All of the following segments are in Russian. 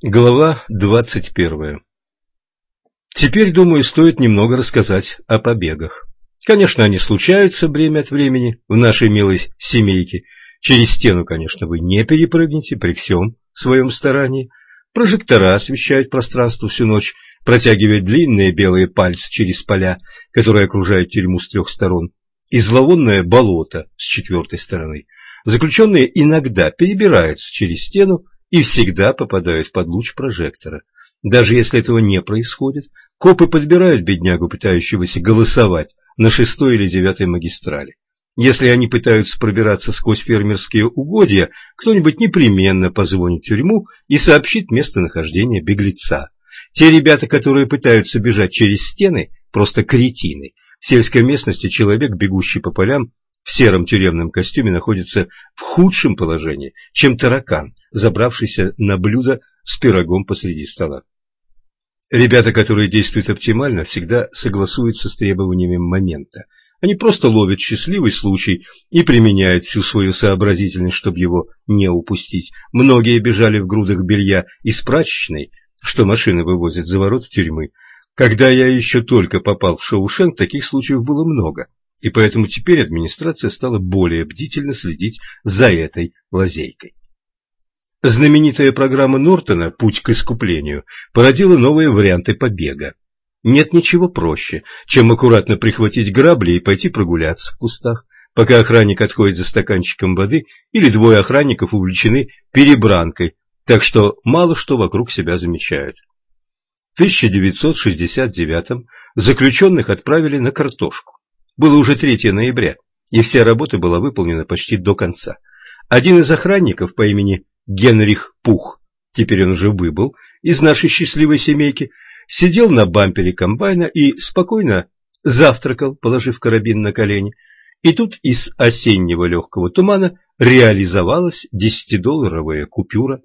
Глава двадцать первая Теперь, думаю, стоит немного рассказать о побегах. Конечно, они случаются время от времени в нашей милой семейке. Через стену, конечно, вы не перепрыгнете при всем своем старании. Прожектора освещают пространство всю ночь, протягивая длинные белые пальцы через поля, которые окружают тюрьму с трех сторон, и зловонное болото с четвертой стороны. Заключенные иногда перебираются через стену и всегда попадают под луч прожектора. Даже если этого не происходит, копы подбирают беднягу, пытающегося голосовать на шестой или девятой магистрали. Если они пытаются пробираться сквозь фермерские угодья, кто-нибудь непременно позвонит в тюрьму и сообщит местонахождение беглеца. Те ребята, которые пытаются бежать через стены, просто кретины. В сельской местности человек, бегущий по полям, в сером тюремном костюме находится в худшем положении, чем таракан, забравшийся на блюдо с пирогом посреди стола. Ребята, которые действуют оптимально, всегда согласуются с требованиями момента. Они просто ловят счастливый случай и применяют всю свою сообразительность, чтобы его не упустить. Многие бежали в грудах белья из прачечной, что машины вывозят за ворот тюрьмы. Когда я еще только попал в Шоушенк, таких случаев было много и поэтому теперь администрация стала более бдительно следить за этой лазейкой. Знаменитая программа Нортона «Путь к искуплению» породила новые варианты побега. Нет ничего проще, чем аккуратно прихватить грабли и пойти прогуляться в кустах, пока охранник отходит за стаканчиком воды или двое охранников увлечены перебранкой, так что мало что вокруг себя замечают. В 1969 заключенных отправили на картошку. Было уже 3 ноября, и вся работа была выполнена почти до конца. Один из охранников по имени Генрих Пух, теперь он уже выбыл, из нашей счастливой семейки, сидел на бампере комбайна и спокойно завтракал, положив карабин на колени. И тут из осеннего легкого тумана реализовалась десятидолларовая купюра.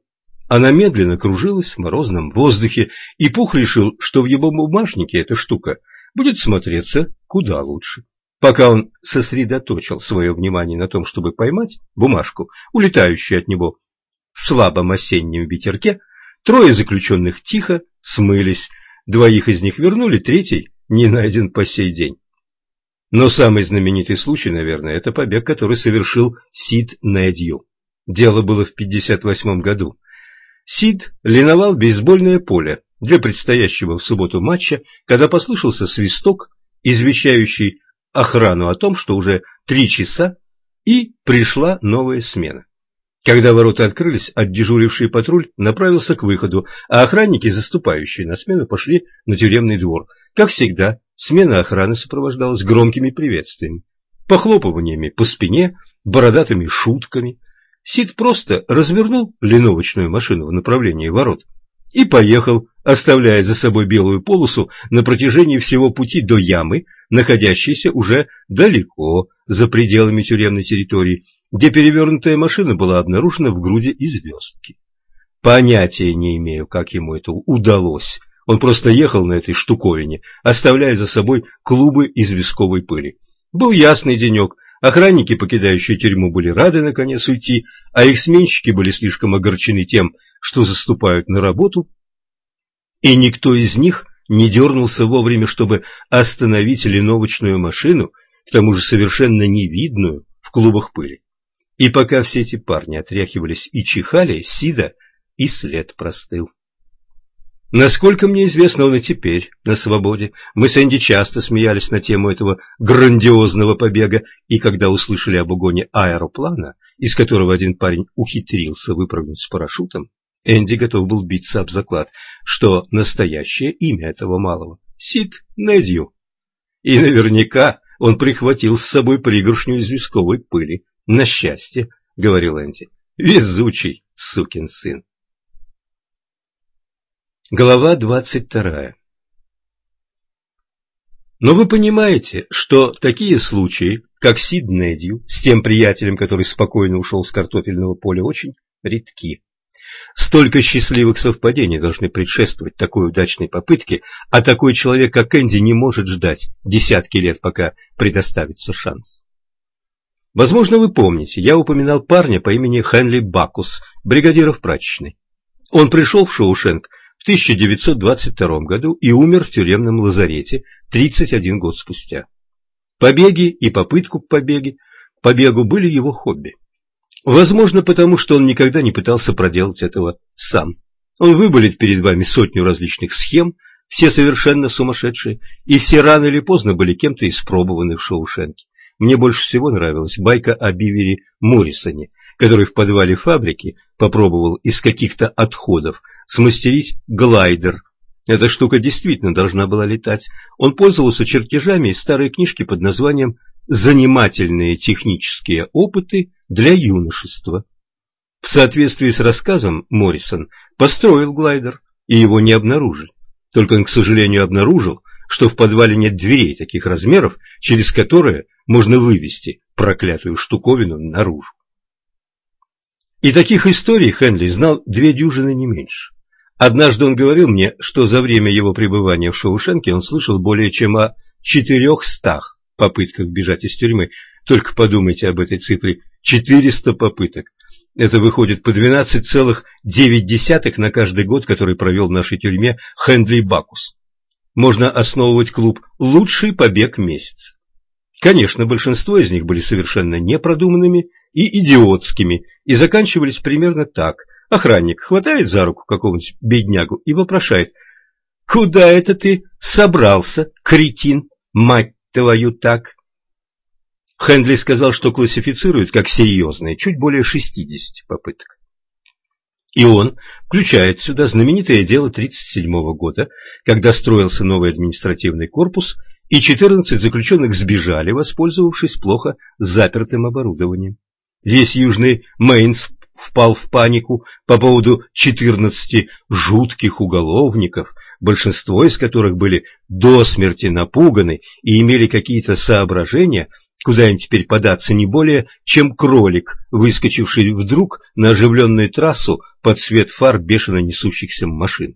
Она медленно кружилась в морозном воздухе, и Пух решил, что в его бумажнике эта штука будет смотреться куда лучше. Пока он сосредоточил свое внимание на том, чтобы поймать бумажку, улетающую от него слабом осеннем ветерке, трое заключенных тихо смылись, двоих из них вернули, третий не найден по сей день. Но самый знаменитый случай, наверное, это побег, который совершил Сид Недью. Дело было в 58 году. Сид линовал бейсбольное поле для предстоящего в субботу матча, когда послышался свисток, извещающий охрану о том, что уже три часа и пришла новая смена. Когда ворота открылись, отдежуривший патруль направился к выходу, а охранники, заступающие на смену, пошли на тюремный двор. Как всегда, смена охраны сопровождалась громкими приветствиями, похлопываниями по спине, бородатыми шутками. Сид просто развернул линовочную машину в направлении ворот и поехал, оставляя за собой белую полосу на протяжении всего пути до ямы, находящейся уже далеко за пределами тюремной территории, где перевернутая машина была обнаружена в груди из звездки. Понятия не имею, как ему это удалось. Он просто ехал на этой штуковине, оставляя за собой клубы из висковой пыли. Был ясный денек, охранники, покидающие тюрьму, были рады наконец уйти, а их сменщики были слишком огорчены тем, что заступают на работу, и никто из них не дернулся вовремя, чтобы остановить линовочную машину, к тому же совершенно невидную в клубах пыли. И пока все эти парни отряхивались и чихали, Сида и след простыл. Насколько мне известно, он и теперь на свободе. Мы с Энди часто смеялись на тему этого грандиозного побега, и когда услышали об угоне аэроплана, из которого один парень ухитрился выпрыгнуть с парашютом, Энди готов был биться об заклад, что настоящее имя этого малого — Сид Недью. И наверняка он прихватил с собой пригоршню известковой пыли. На счастье, — говорил Энди, — везучий сукин сын. Глава двадцать вторая Но вы понимаете, что такие случаи, как Сид Недью, с тем приятелем, который спокойно ушел с картофельного поля, очень редки. Столько счастливых совпадений должны предшествовать такой удачной попытке, а такой человек, как Энди, не может ждать десятки лет, пока предоставится шанс. Возможно, вы помните, я упоминал парня по имени Хенли Бакус, бригадира в прачечной. Он пришел в Шоушенк в 1922 году и умер в тюремном лазарете 31 год спустя. Побеги и попытку к побеге, побегу были его хобби. Возможно, потому что он никогда не пытался проделать этого сам. Он выболит перед вами сотню различных схем, все совершенно сумасшедшие, и все рано или поздно были кем-то испробованы в Шоушенке. Мне больше всего нравилась байка о Бивере Моррисоне, который в подвале фабрики попробовал из каких-то отходов смастерить глайдер. Эта штука действительно должна была летать. Он пользовался чертежами из старой книжки под названием «Занимательные технические опыты для юношества». В соответствии с рассказом Моррисон построил глайдер, и его не обнаружили. Только он, к сожалению, обнаружил, что в подвале нет дверей таких размеров, через которые можно вывести проклятую штуковину наружу. И таких историй Хенли знал две дюжины не меньше. Однажды он говорил мне, что за время его пребывания в Шоушенке он слышал более чем о четырехстах попытках бежать из тюрьмы. Только подумайте об этой цифре. 400 попыток. Это выходит по 12,9 на каждый год, который провел в нашей тюрьме Хендли Бакус. Можно основывать клуб «Лучший побег месяца». Конечно, большинство из них были совершенно непродуманными и идиотскими, и заканчивались примерно так. Охранник хватает за руку какого-нибудь беднягу и вопрошает, «Куда это ты собрался, кретин, мать твою так?» Хендли сказал, что классифицирует как серьезные чуть более 60 попыток. И он включает сюда знаменитое дело 1937 года, когда строился новый административный корпус, и 14 заключенных сбежали, воспользовавшись плохо запертым оборудованием. Весь Южный Мейнс впал в панику по поводу 14 жутких уголовников, большинство из которых были до смерти напуганы и имели какие-то соображения, куда им теперь податься не более, чем кролик, выскочивший вдруг на оживленную трассу под свет фар бешено несущихся машин.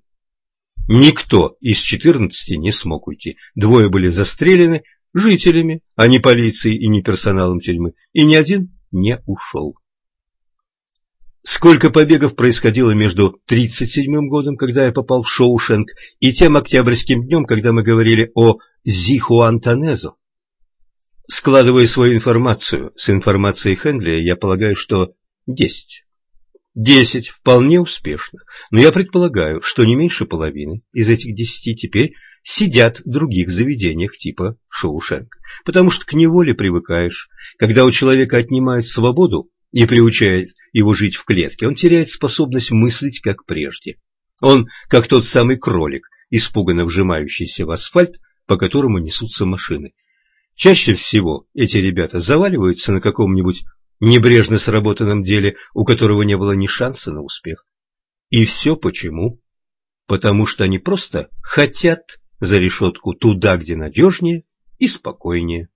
Никто из 14 не смог уйти. Двое были застрелены жителями, а не полицией и не персоналом тюрьмы, и ни один не ушел. Сколько побегов происходило между 37-м годом, когда я попал в Шоушенк, и тем октябрьским днем, когда мы говорили о Зихуантанезо? Складывая свою информацию с информацией Хендли, я полагаю, что 10. 10 вполне успешных, но я предполагаю, что не меньше половины из этих 10 теперь сидят в других заведениях типа Шоушенк, потому что к неволе привыкаешь. Когда у человека отнимают свободу и приучают его жить в клетке, он теряет способность мыслить как прежде. Он как тот самый кролик, испуганно вжимающийся в асфальт, по которому несутся машины. Чаще всего эти ребята заваливаются на каком-нибудь небрежно сработанном деле, у которого не было ни шанса на успех. И все почему? Потому что они просто хотят за решетку туда, где надежнее и спокойнее.